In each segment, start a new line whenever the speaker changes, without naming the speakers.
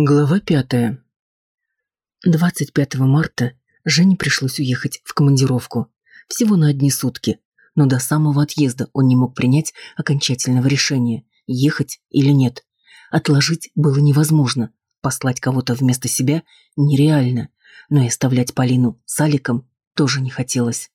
Глава пятая. 25 марта Жене пришлось уехать в командировку. Всего на одни сутки. Но до самого отъезда он не мог принять окончательного решения, ехать или нет. Отложить было невозможно. Послать кого-то вместо себя нереально. Но и оставлять Полину с Аликом тоже не хотелось.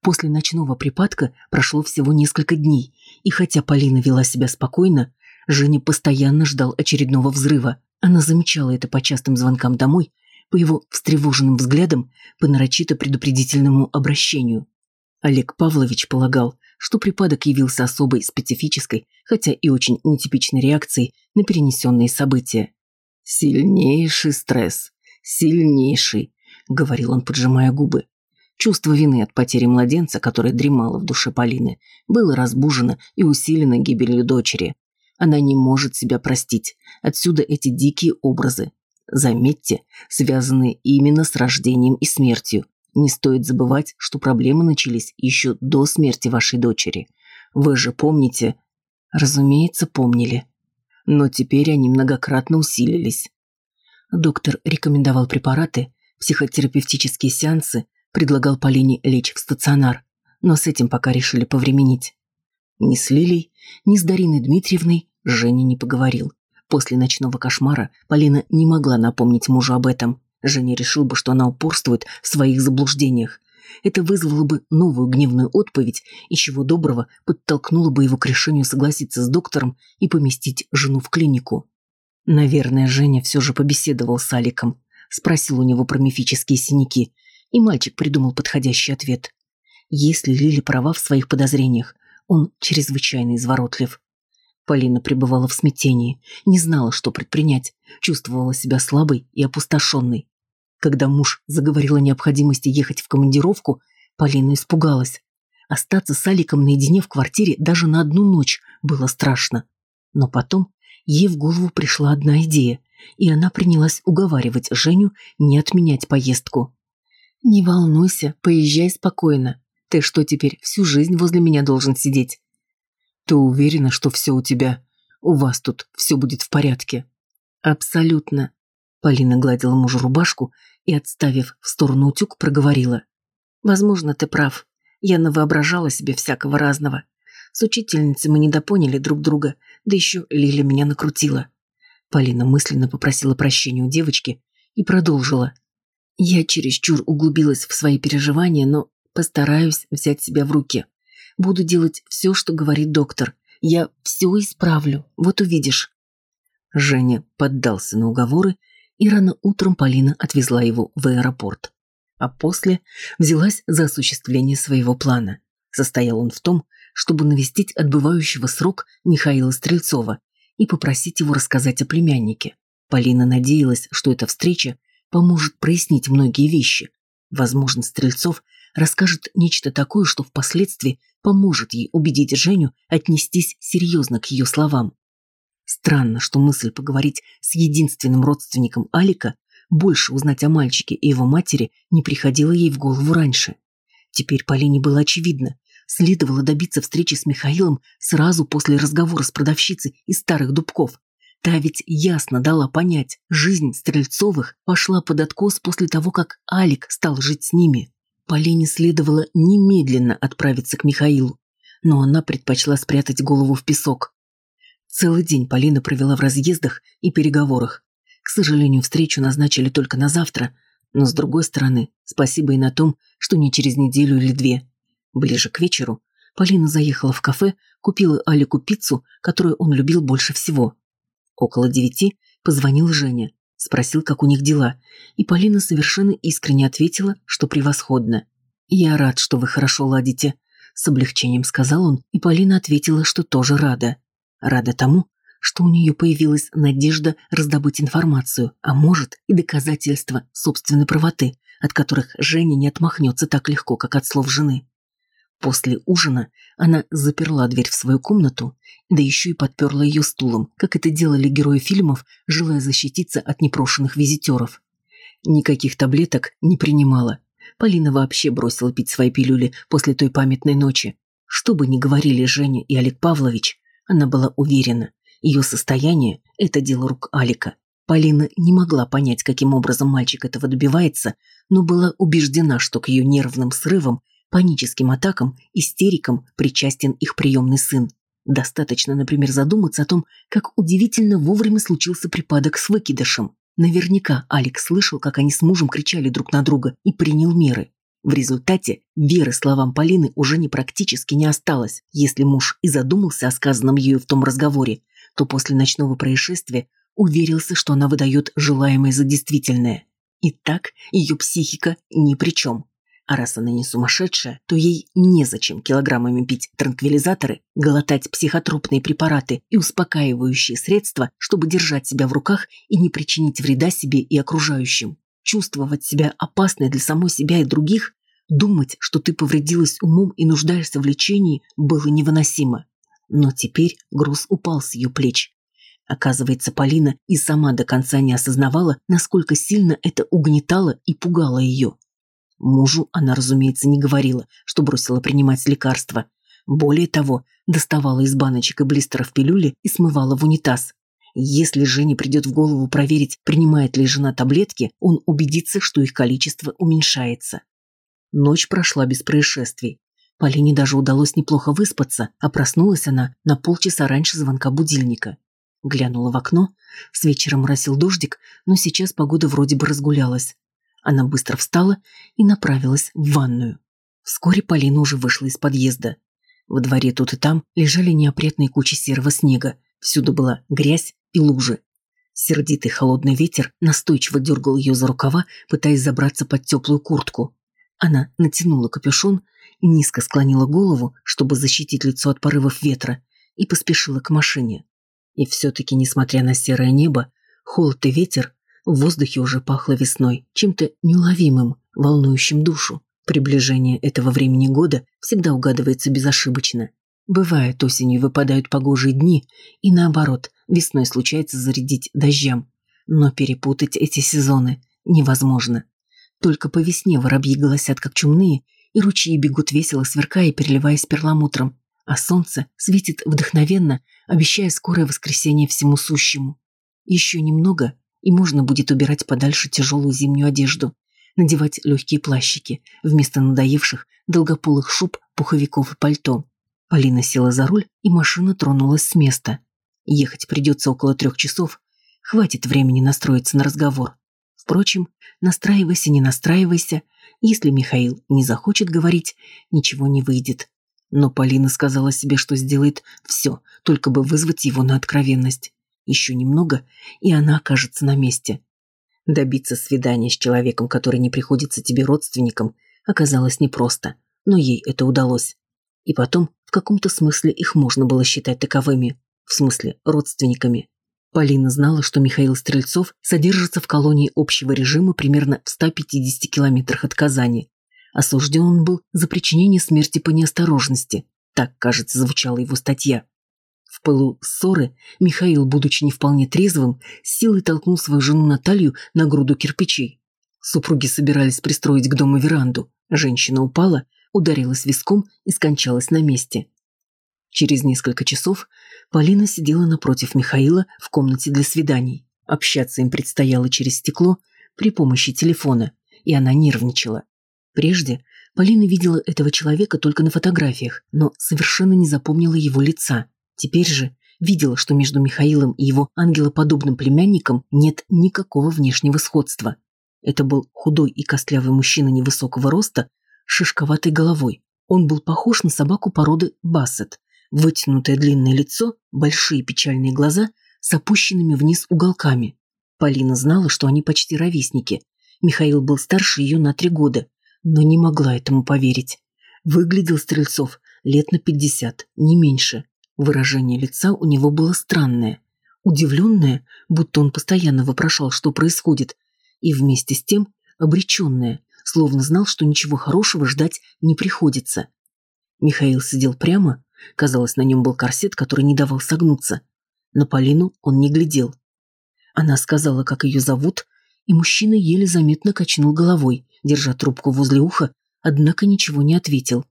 После ночного припадка прошло всего несколько дней, и хотя Полина вела себя спокойно, Женя постоянно ждал очередного взрыва. Она замечала это по частым звонкам домой, по его встревоженным взглядам, по нарочито предупредительному обращению. Олег Павлович полагал, что припадок явился особой специфической, хотя и очень нетипичной реакцией на перенесенные события. «Сильнейший стресс, сильнейший», — говорил он, поджимая губы. Чувство вины от потери младенца, которое дремало в душе Полины, было разбужено и усилено гибелью дочери. Она не может себя простить. Отсюда эти дикие образы. Заметьте, связанные именно с рождением и смертью. Не стоит забывать, что проблемы начались еще до смерти вашей дочери. Вы же помните? Разумеется, помнили. Но теперь они многократно усилились. Доктор рекомендовал препараты, психотерапевтические сеансы, предлагал Полине лечь в стационар, но с этим пока решили повременить. Ни с Лилей, ни с Дариной Дмитриевной Женя не поговорил. После ночного кошмара Полина не могла напомнить мужу об этом. Женя решил бы, что она упорствует в своих заблуждениях. Это вызвало бы новую гневную отповедь и чего доброго подтолкнуло бы его к решению согласиться с доктором и поместить жену в клинику. Наверное, Женя все же побеседовал с Аликом, спросил у него про мифические синяки, и мальчик придумал подходящий ответ. Если Лили права в своих подозрениях, он чрезвычайно изворотлив. Полина пребывала в смятении, не знала, что предпринять, чувствовала себя слабой и опустошенной. Когда муж заговорил о необходимости ехать в командировку, Полина испугалась. Остаться с Аликом наедине в квартире даже на одну ночь было страшно. Но потом ей в голову пришла одна идея, и она принялась уговаривать Женю не отменять поездку. «Не волнуйся, поезжай спокойно. Ты что теперь, всю жизнь возле меня должен сидеть? Ты уверена, что все у тебя... У вас тут все будет в порядке?» «Абсолютно». Полина гладила мужу рубашку и, отставив в сторону утюг, проговорила. «Возможно, ты прав. Я навоображала себе всякого разного. С учительницей мы недопоняли друг друга, да еще Лиля меня накрутила». Полина мысленно попросила прощения у девочки и продолжила. «Я чересчур углубилась в свои переживания, но постараюсь взять себя в руки. Буду делать все, что говорит доктор. Я все исправлю, вот увидишь». Женя поддался на уговоры, и рано утром Полина отвезла его в аэропорт. А после взялась за осуществление своего плана. Состоял он в том, чтобы навестить отбывающего срок Михаила Стрельцова и попросить его рассказать о племяннике. Полина надеялась, что эта встреча поможет прояснить многие вещи. Возможно, Стрельцов расскажет нечто такое, что впоследствии поможет ей убедить Женю отнестись серьезно к ее словам. Странно, что мысль поговорить с единственным родственником Алика, больше узнать о мальчике и его матери, не приходила ей в голову раньше. Теперь Полине было очевидно. Следовало добиться встречи с Михаилом сразу после разговора с продавщицей из старых дубков. Та ведь ясно дала понять, жизнь Стрельцовых пошла под откос после того, как Алик стал жить с ними. Полине следовало немедленно отправиться к Михаилу, но она предпочла спрятать голову в песок. Целый день Полина провела в разъездах и переговорах. К сожалению, встречу назначили только на завтра, но, с другой стороны, спасибо и на том, что не через неделю или две. Ближе к вечеру Полина заехала в кафе, купила Алику пиццу, которую он любил больше всего. Около девяти позвонил Женя. Спросил, как у них дела, и Полина совершенно искренне ответила, что превосходно. «Я рад, что вы хорошо ладите», — с облегчением сказал он, и Полина ответила, что тоже рада. Рада тому, что у нее появилась надежда раздобыть информацию, а может и доказательства собственной правоты, от которых Женя не отмахнется так легко, как от слов жены. После ужина она заперла дверь в свою комнату, да еще и подперла ее стулом, как это делали герои фильмов, желая защититься от непрошенных визитеров. Никаких таблеток не принимала. Полина вообще бросила пить свои пилюли после той памятной ночи. Что бы ни говорили Женя и Олег Павлович, она была уверена, ее состояние – это дело рук Алика. Полина не могла понять, каким образом мальчик этого добивается, но была убеждена, что к ее нервным срывам, паническим атакам, истерикам причастен их приемный сын. Достаточно, например, задуматься о том, как удивительно вовремя случился припадок с выкидышем. Наверняка Алекс слышал, как они с мужем кричали друг на друга и принял меры. В результате веры словам Полины уже не практически не осталось. Если муж и задумался о сказанном ею в том разговоре, то после ночного происшествия уверился, что она выдает желаемое за действительное. И так ее психика ни при чем. А раз она не сумасшедшая, то ей незачем килограммами пить транквилизаторы, глотать психотропные препараты и успокаивающие средства, чтобы держать себя в руках и не причинить вреда себе и окружающим. Чувствовать себя опасной для самой себя и других, думать, что ты повредилась умом и нуждаешься в лечении, было невыносимо. Но теперь груз упал с ее плеч. Оказывается, Полина и сама до конца не осознавала, насколько сильно это угнетало и пугало ее. Мужу она, разумеется, не говорила, что бросила принимать лекарства. Более того, доставала из баночек и блистеров пилюли и смывала в унитаз. Если Жене придет в голову проверить, принимает ли жена таблетки, он убедится, что их количество уменьшается. Ночь прошла без происшествий. Полине даже удалось неплохо выспаться, а проснулась она на полчаса раньше звонка будильника. Глянула в окно. С вечера моросил дождик, но сейчас погода вроде бы разгулялась. Она быстро встала и направилась в ванную. Вскоре Полина уже вышла из подъезда. Во дворе тут и там лежали неопрятные кучи серого снега. Всюду была грязь и лужи. Сердитый холодный ветер настойчиво дергал ее за рукава, пытаясь забраться под теплую куртку. Она натянула капюшон, низко склонила голову, чтобы защитить лицо от порывов ветра, и поспешила к машине. И все-таки, несмотря на серое небо, холод и ветер, в воздухе уже пахло весной, чем-то неуловимым, волнующим душу. Приближение этого времени года всегда угадывается безошибочно. Бывает, осенью выпадают погожие дни, и наоборот, весной случается зарядить дождям. Но перепутать эти сезоны невозможно. Только по весне воробьи голосят как чумные, и ручьи бегут весело, сверкая и переливаясь перламутром, а солнце светит вдохновенно, обещая скорое воскресенье всему сущему. Еще немного, и можно будет убирать подальше тяжелую зимнюю одежду, надевать легкие плащики вместо надоевших долгополых шуб, пуховиков и пальто. Полина села за руль, и машина тронулась с места. Ехать придется около трех часов, хватит времени настроиться на разговор. Впрочем, настраивайся, не настраивайся, если Михаил не захочет говорить, ничего не выйдет. Но Полина сказала себе, что сделает все, только бы вызвать его на откровенность. Еще немного, и она окажется на месте. Добиться свидания с человеком, который не приходится тебе родственником, оказалось непросто, но ей это удалось. И потом, в каком-то смысле их можно было считать таковыми, в смысле родственниками. Полина знала, что Михаил Стрельцов содержится в колонии общего режима примерно в 150 километрах от Казани. Осужден он был за причинение смерти по неосторожности. Так, кажется, звучала его статья. В пылу ссоры Михаил, будучи не вполне трезвым, силой толкнул свою жену Наталью на груду кирпичей. Супруги собирались пристроить к дому веранду. Женщина упала, ударилась виском и скончалась на месте. Через несколько часов Полина сидела напротив Михаила в комнате для свиданий. Общаться им предстояло через стекло при помощи телефона, и она нервничала. Прежде Полина видела этого человека только на фотографиях, но совершенно не запомнила его лица. Теперь же видела, что между Михаилом и его ангелоподобным племянником нет никакого внешнего сходства. Это был худой и костлявый мужчина невысокого роста, шишковатой головой. Он был похож на собаку породы бассет. Вытянутое длинное лицо, большие печальные глаза с опущенными вниз уголками. Полина знала, что они почти ровесники. Михаил был старше ее на три года, но не могла этому поверить. Выглядел Стрельцов лет на пятьдесят, не меньше. Выражение лица у него было странное, удивленное, будто он постоянно вопрошал, что происходит, и вместе с тем обреченное, словно знал, что ничего хорошего ждать не приходится. Михаил сидел прямо, казалось, на нем был корсет, который не давал согнуться. На Полину он не глядел. Она сказала, как ее зовут, и мужчина еле заметно качнул головой, держа трубку возле уха, однако ничего не ответил.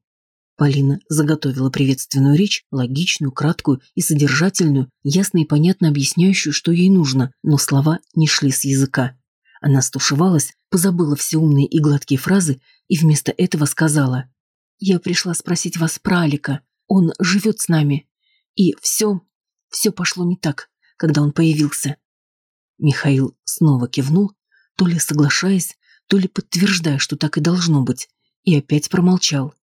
Полина заготовила приветственную речь, логичную, краткую и содержательную, ясно и понятно объясняющую, что ей нужно, но слова не шли с языка. Она стушевалась, позабыла все умные и гладкие фразы и вместо этого сказала «Я пришла спросить вас про Алика. Он живет с нами. И все, все пошло не так, когда он появился». Михаил снова кивнул, то ли соглашаясь, то ли подтверждая, что так и должно быть, и опять промолчал.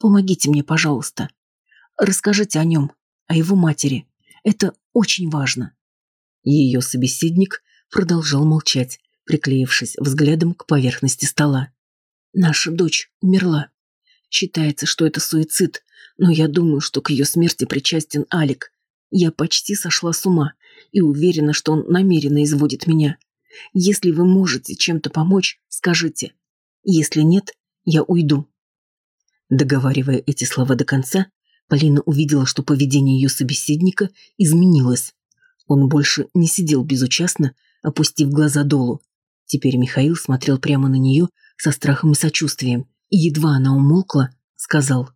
«Помогите мне, пожалуйста. Расскажите о нем, о его матери. Это очень важно». Ее собеседник продолжал молчать, приклеившись взглядом к поверхности стола. «Наша дочь умерла. Считается, что это суицид, но я думаю, что к ее смерти причастен Алик. Я почти сошла с ума и уверена, что он намеренно изводит меня. Если вы можете чем-то помочь, скажите. Если нет, я уйду». Договаривая эти слова до конца, Полина увидела, что поведение ее собеседника изменилось. Он больше не сидел безучастно, опустив глаза долу. Теперь Михаил смотрел прямо на нее со страхом и сочувствием, и едва она умолкла, сказал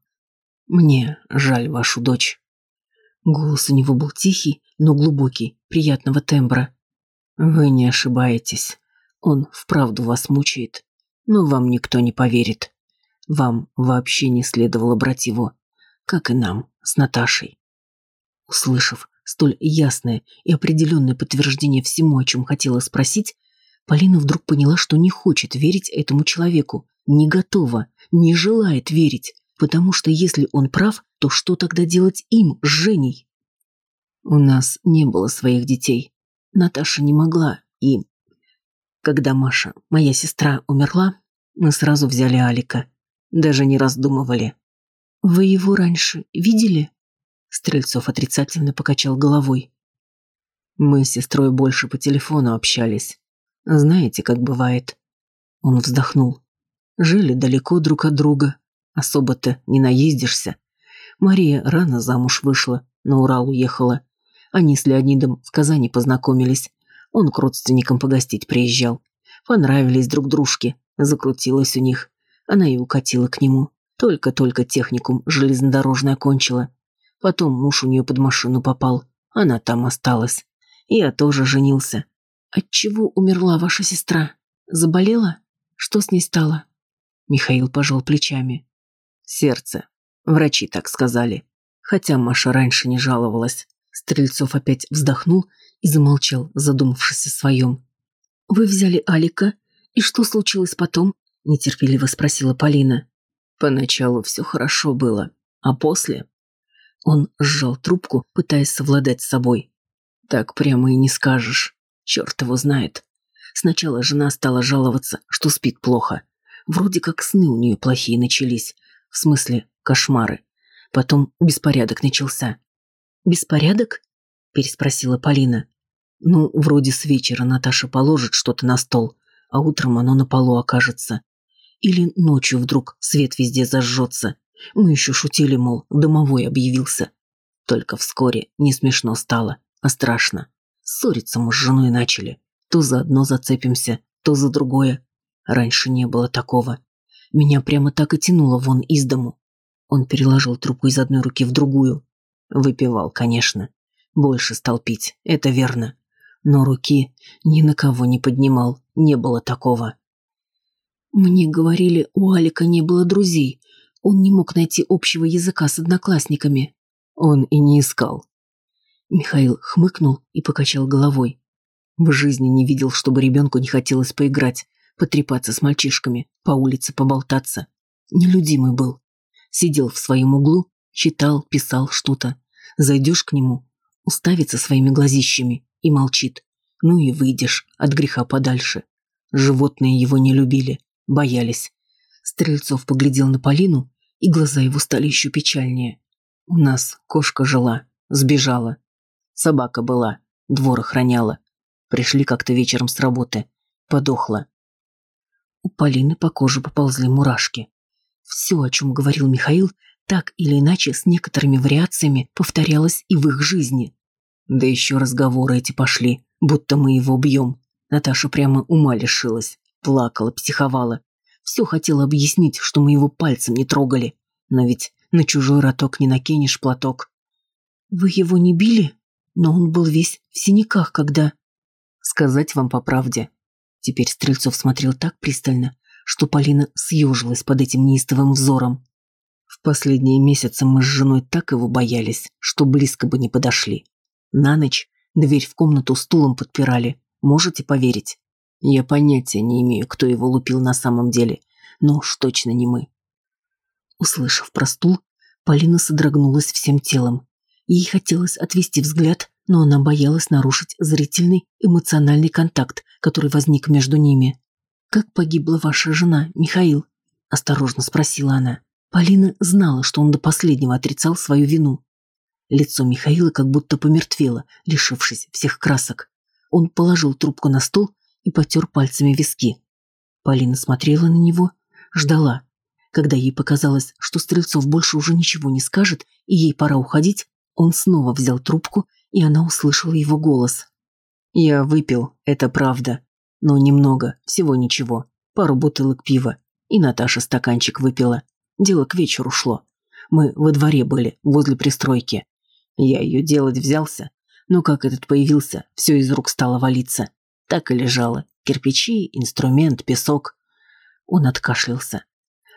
«Мне жаль вашу дочь». Голос у него был тихий, но глубокий, приятного тембра. «Вы не ошибаетесь. Он вправду вас мучает, но вам никто не поверит. Вам вообще не следовало брать его, как и нам с Наташей». Услышав столь ясное и определенное подтверждение всему, о чем хотела спросить, Полина вдруг поняла, что не хочет верить этому человеку, не готова, не желает верить, потому что если он прав, то что тогда делать им с Женей? У нас не было своих детей. Наташа не могла, и... Когда Маша, моя сестра, умерла, мы сразу взяли Алика. Даже не раздумывали. «Вы его раньше видели?» Стрельцов отрицательно покачал головой. Мы с сестрой больше по телефону общались. Знаете, как бывает. Он вздохнул. Жили далеко друг от друга. Особо-то не наездишься. Мария рано замуж вышла, на Урал уехала. Они с Леонидом в Казани познакомились. Он к родственникам погостить приезжал. Понравились друг дружке. Закрутилась у них. Она и укатила к нему. Только-только техникум железнодорожный окончила. Потом муж у нее под машину попал. Она там осталась. Я тоже женился. Отчего умерла ваша сестра? Заболела? Что с ней стало? Михаил пожал плечами. Сердце. Врачи так сказали. Хотя Маша раньше не жаловалась. Стрельцов опять вздохнул и замолчал, задумавшись о своем. «Вы взяли Алика, и что случилось потом?» – нетерпеливо спросила Полина. Поначалу все хорошо было, а после... Он сжал трубку, пытаясь совладать с собой. Так прямо и не скажешь. Черт его знает. Сначала жена стала жаловаться, что спит плохо. Вроде как сны у нее плохие начались. В смысле, кошмары. Потом беспорядок начался. «Беспорядок?» – переспросила Полина. «Ну, вроде с вечера Наташа положит что-то на стол, а утром оно на полу окажется. Или ночью вдруг свет везде зажжется. Мы еще шутили, мол, домовой объявился. Только вскоре не смешно стало, а страшно. Ссориться мы с женой начали. То за одно зацепимся, то за другое. Раньше не было такого. Меня прямо так и тянуло вон из дому. Он переложил трубку из одной руки в другую. Выпивал, конечно. Больше стал пить, это верно. Но руки ни на кого не поднимал, не было такого. Мне говорили, у Алика не было друзей. Он не мог найти общего языка с одноклассниками. Он и не искал. Михаил хмыкнул и покачал головой. В жизни не видел, чтобы ребенку не хотелось поиграть, потрепаться с мальчишками, по улице поболтаться. Нелюдимый был. Сидел в своем углу, читал, писал что-то. Зайдешь к нему, уставится своими глазищами и молчит. Ну и выйдешь от греха подальше. Животные его не любили, боялись. Стрельцов поглядел на Полину, и глаза его стали еще печальнее. У нас кошка жила, сбежала. Собака была, двор охраняла. Пришли как-то вечером с работы. Подохла. У Полины по коже поползли мурашки. Все, о чем говорил Михаил, так или иначе с некоторыми вариациями повторялось и в их жизни. Да еще разговоры эти пошли, будто мы его бьем. Наташа прямо ума лишилась. Плакала, психовала. Все хотела объяснить, что мы его пальцем не трогали. Но ведь на чужой роток не накинешь платок.
Вы его не били? Но он был весь в синяках, когда...
Сказать вам по правде. Теперь Стрельцов смотрел так пристально, что Полина съежилась под этим неистовым взором. В последние месяцы мы с женой так его боялись, что близко бы не подошли. На ночь дверь в комнату стулом подпирали. Можете поверить? Я понятия не имею, кто его лупил на самом деле, но уж точно не мы. Услышав про стул, Полина содрогнулась всем телом. Ей хотелось отвести взгляд, но она боялась нарушить зрительный эмоциональный контакт, который возник между ними. «Как погибла ваша жена, Михаил?» – осторожно спросила она. Полина знала, что он до последнего отрицал свою вину. Лицо Михаила как будто помертвело, лишившись всех красок. Он положил трубку на стол и потер пальцами виски. Полина смотрела на него, ждала. Когда ей показалось, что Стрельцов больше уже ничего не скажет и ей пора уходить, он снова взял трубку, и она услышала его голос. «Я выпил, это правда. Но немного, всего ничего. Пару бутылок пива. И Наташа стаканчик выпила. Дело к вечеру шло. Мы во дворе были, возле пристройки. Я ее делать взялся, но как этот появился, все из рук стало валиться. Так и лежало. Кирпичи, инструмент, песок. Он откашлялся.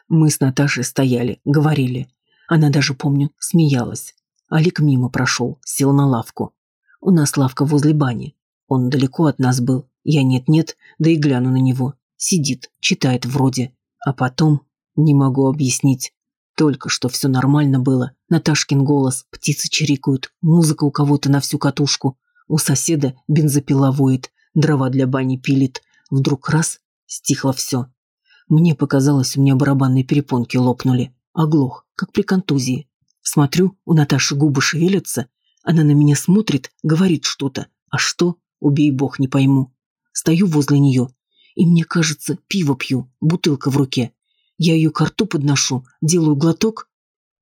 Мы с Наташей стояли, говорили. Она даже, помню, смеялась. Алик мимо прошел, сел на лавку. У нас лавка возле бани. Он далеко от нас был. Я нет-нет, да и гляну на него. Сидит, читает вроде. А потом... Не могу объяснить. Только что все нормально было. Наташкин голос, птицы чирикают, музыка у кого-то на всю катушку. У соседа бензопила воет, дрова для бани пилит. Вдруг раз — стихло все. Мне показалось, у меня барабанные перепонки лопнули. Оглох, как при контузии. Смотрю, у Наташи губы шевелятся. Она на меня смотрит, говорит что-то. А что? Убей бог, не пойму. Стою возле нее, и мне кажется, пиво пью, бутылка в руке. Я ее к рту подношу, делаю глоток.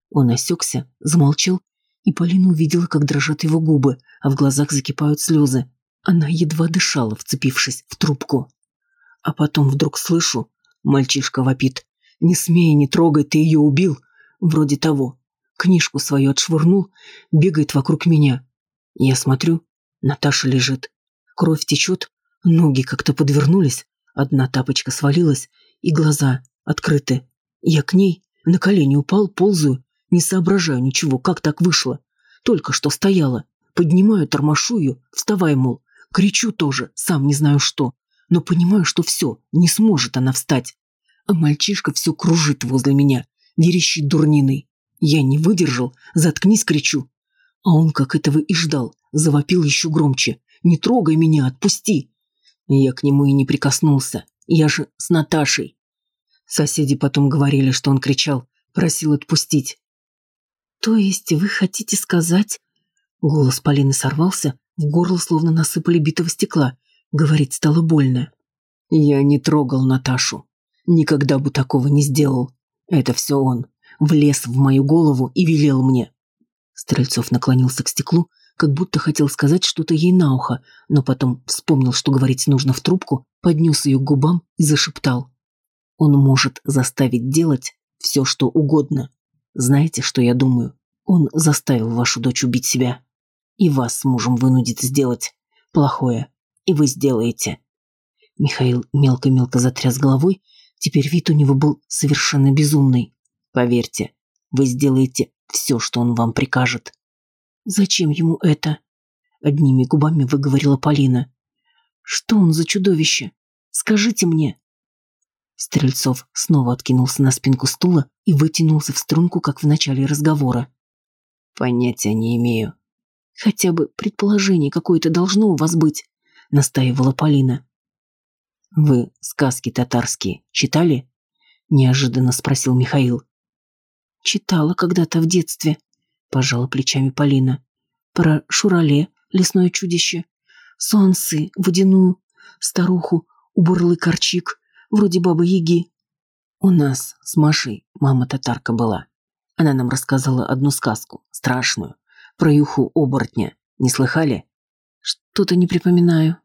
Он осекся, замолчал, и Полина увидела, как дрожат его губы, а в глазах закипают слезы. Она едва дышала, вцепившись в трубку. А потом вдруг слышу, мальчишка вопит. «Не смей, не трогай, ты ее убил!» Вроде того книжку свою отшвырнул, бегает вокруг меня. Я смотрю, Наташа лежит. Кровь течет, ноги как-то подвернулись, одна тапочка свалилась, и глаза открыты. Я к ней на колени упал, ползаю, не соображаю ничего, как так вышло. Только что стояла, поднимаю, тормошу ее, вставай, мол, кричу тоже, сам не знаю что, но понимаю, что все, не сможет она встать. А мальчишка все кружит возле меня, верещит дурниной. Я не выдержал, заткнись, кричу. А он, как этого и ждал, завопил еще громче. «Не трогай меня, отпусти!» Я к нему и не прикоснулся. Я же с Наташей. Соседи потом говорили, что он кричал, просил отпустить.
«То есть вы хотите сказать...» Голос Полины сорвался, в горло словно насыпали битого стекла. Говорить стало больно.
«Я не трогал Наташу. Никогда бы такого не сделал. Это все он влез в мою голову и велел мне. Стрельцов наклонился к стеклу, как будто хотел сказать что-то ей на ухо, но потом вспомнил, что говорить нужно в трубку, поднес ее к губам и зашептал. «Он может заставить делать все, что угодно. Знаете, что я думаю? Он заставил вашу дочь убить себя. И вас с мужем вынудит сделать плохое. И вы сделаете». Михаил мелко-мелко затряс головой, теперь вид у него был совершенно безумный. Поверьте, вы сделаете все, что он вам прикажет.
Зачем ему это?
Одними губами выговорила Полина.
Что он за чудовище? Скажите мне.
Стрельцов снова откинулся на спинку стула и вытянулся в струнку, как в начале разговора. Понятия не имею.
Хотя бы предположение какое-то должно у вас быть, настаивала Полина.
Вы сказки татарские читали? Неожиданно спросил Михаил.
Читала когда-то в детстве, пожала плечами Полина. Про Шурале, лесное чудище, Суансы, водяную, старуху, уборлый корчик, вроде бабы Яги.
У нас с Машей мама татарка была. Она нам рассказала одну сказку, страшную, про юху оборотня. Не слыхали?
Что-то не припоминаю.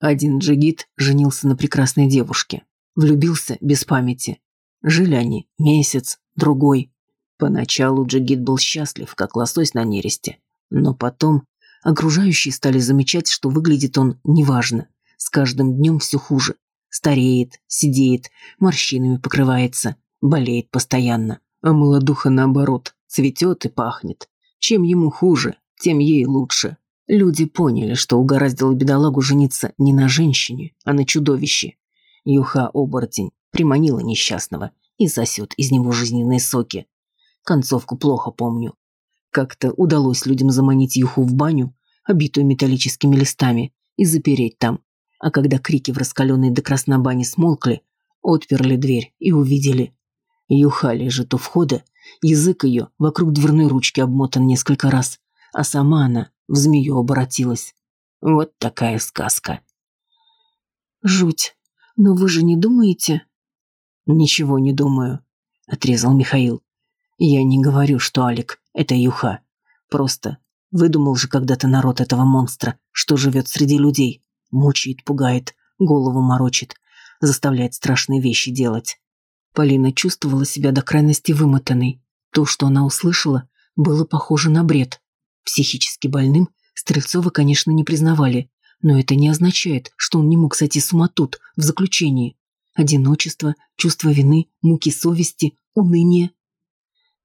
Один джигит женился на прекрасной девушке. Влюбился без памяти. Жили они месяц, другой. Поначалу Джигит был счастлив, как лосось на нересте. Но потом окружающие стали замечать, что выглядит он неважно. С каждым днем все хуже. Стареет, сидеет, морщинами покрывается, болеет постоянно. А молодуха, наоборот, цветет и пахнет. Чем ему хуже, тем ей лучше. Люди поняли, что угораздило бедолагу жениться не на женщине, а на чудовище. Юха-оборотень приманила несчастного и сосет из него жизненные соки. Концовку плохо помню. Как-то удалось людям заманить Юху в баню, обитую металлическими листами, и запереть там. А когда крики в раскаленной до красна бане смолкли, отперли дверь и увидели. Юха лежит у входа, язык ее вокруг дверной ручки обмотан несколько раз, а сама она в змею обратилась. Вот такая сказка.
Жуть. Но вы же не думаете?
Ничего не думаю, отрезал Михаил. Я не говорю, что Алик — это Юха. Просто выдумал же когда-то народ этого монстра, что живет среди людей. Мучает, пугает, голову морочит, заставляет страшные вещи делать. Полина чувствовала себя до крайности вымотанной. То, что она услышала, было похоже на бред. Психически больным Стрельцова, конечно, не признавали, но это не означает, что он не мог сойти с ума тут, в заключении. Одиночество, чувство вины, муки совести, уныние.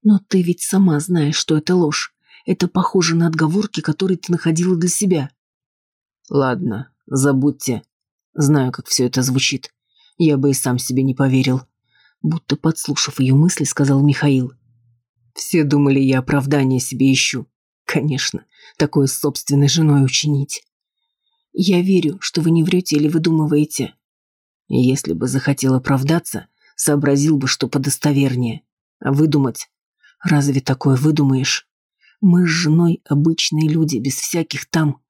Но ты ведь сама знаешь, что это ложь. Это похоже на отговорки, которые ты находила для себя. Ладно, забудьте. Знаю, как все это звучит. Я бы и сам себе не поверил. Будто подслушав ее мысли, сказал Михаил. Все думали, я оправдание себе ищу. Конечно, такое с собственной женой учинить. Я верю, что вы не врете или выдумываете. Если бы захотел оправдаться, сообразил бы, что подостовернее. А выдумать? Разве такое выдумаешь? Мы с женой обычные люди, без всяких там...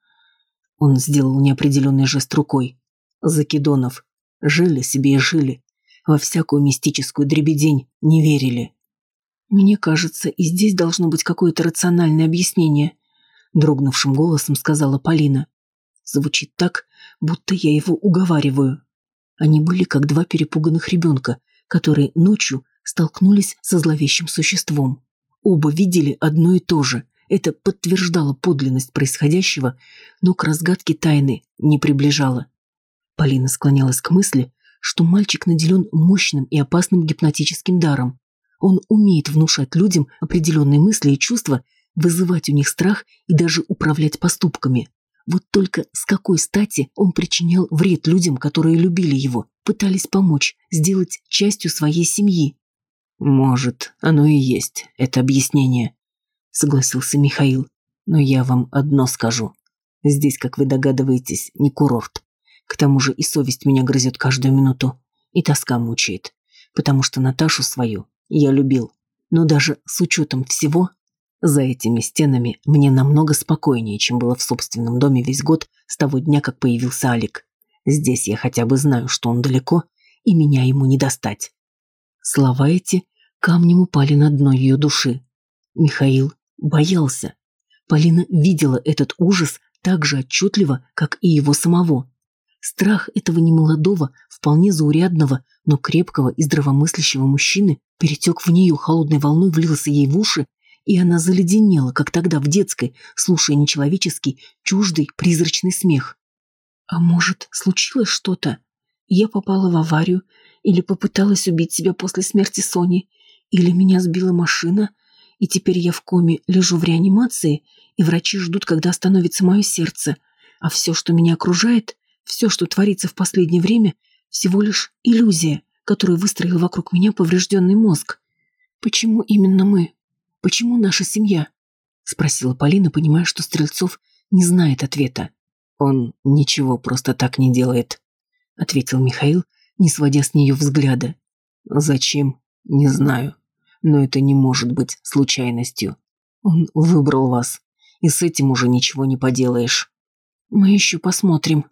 Он сделал неопределенный жест рукой. Закидонов. Жили себе и жили. Во всякую мистическую дребедень не верили. «Мне кажется, и здесь должно быть какое-то рациональное объяснение», дрогнувшим голосом сказала Полина. Звучит так, будто я его уговариваю. Они были как два перепуганных ребенка, которые ночью столкнулись со зловещим существом. Оба видели одно и то же. Это подтверждало подлинность происходящего, но к разгадке тайны не приближало. Полина склонялась к мысли, что мальчик наделен мощным и опасным гипнотическим даром. Он умеет внушать людям определенные мысли и чувства, вызывать у них страх и даже управлять поступками. Вот только с какой стати он причинял вред людям, которые любили его, пытались помочь, сделать частью своей семьи? «Может, оно и есть, это объяснение», — согласился Михаил. «Но я вам одно скажу. Здесь, как вы догадываетесь, не курорт. К тому же и совесть меня грызет каждую минуту, и тоска мучает, потому что Наташу свою я любил, но даже с учетом всего, за этими стенами мне намного спокойнее, чем было в собственном доме весь год с того дня, как появился Алик. Здесь я хотя бы знаю, что он далеко, и меня ему не достать. Слова эти камнем упали на дно ее души. Михаил боялся. Полина видела этот ужас так же отчетливо, как и его самого. Страх этого немолодого, вполне заурядного, но крепкого и здравомыслящего мужчины перетек в нее холодной волной, влился ей в уши, и она заледенела, как тогда в детской, слушая нечеловеческий, чуждый, призрачный смех. А может, случилось что-то? Я попала в аварию, или попыталась убить себя после смерти Сони, или меня сбила машина, и теперь я в коме лежу в реанимации, и врачи ждут, когда остановится мое сердце, а все, что меня окружает, все, что творится в последнее время, всего лишь иллюзия, которую выстроил вокруг меня поврежденный мозг. Почему именно мы? Почему наша семья? Спросила Полина, понимая, что Стрельцов не знает ответа. Он ничего просто так не делает, ответил Михаил, не сводя с нее взгляда. Зачем? Не знаю. Но это не может быть случайностью. Он выбрал вас, и с этим уже ничего не поделаешь. Мы еще посмотрим,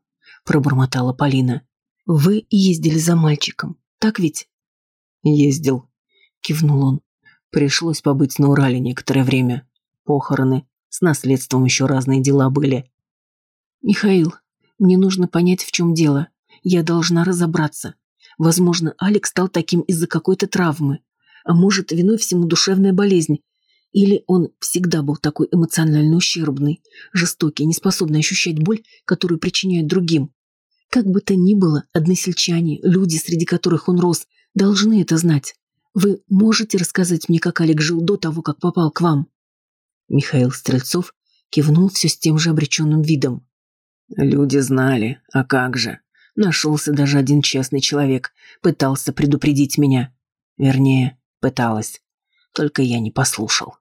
пробормотала Полина. «Вы ездили за мальчиком, так ведь?» «Ездил», — кивнул он. «Пришлось побыть на Урале некоторое время. Похороны, с наследством еще разные дела были». «Михаил, мне нужно понять, в чем дело. Я должна разобраться. Возможно, Алекс стал таким из-за какой-то травмы.
А может, виной всему душевная болезнь? Или он всегда был такой эмоционально ущербный, жестокий, неспособный ощущать боль, которую причиняет другим? Как бы то ни было, односельчане, люди, среди которых он рос, должны это знать. Вы можете рассказать мне, как Олег жил до того, как попал к вам?» Михаил Стрельцов кивнул все с тем же обреченным видом.
«Люди знали, а как же? Нашелся даже один честный человек, пытался предупредить меня. Вернее, пыталась. Только я не послушал».